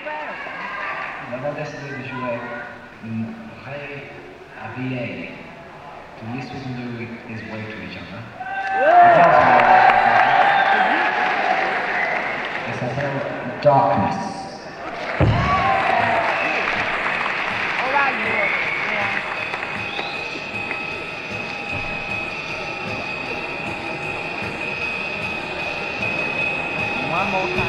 On va décidé de jouer une vraie to listen to his way to each other. It's a s'appelle Darkness. One more time.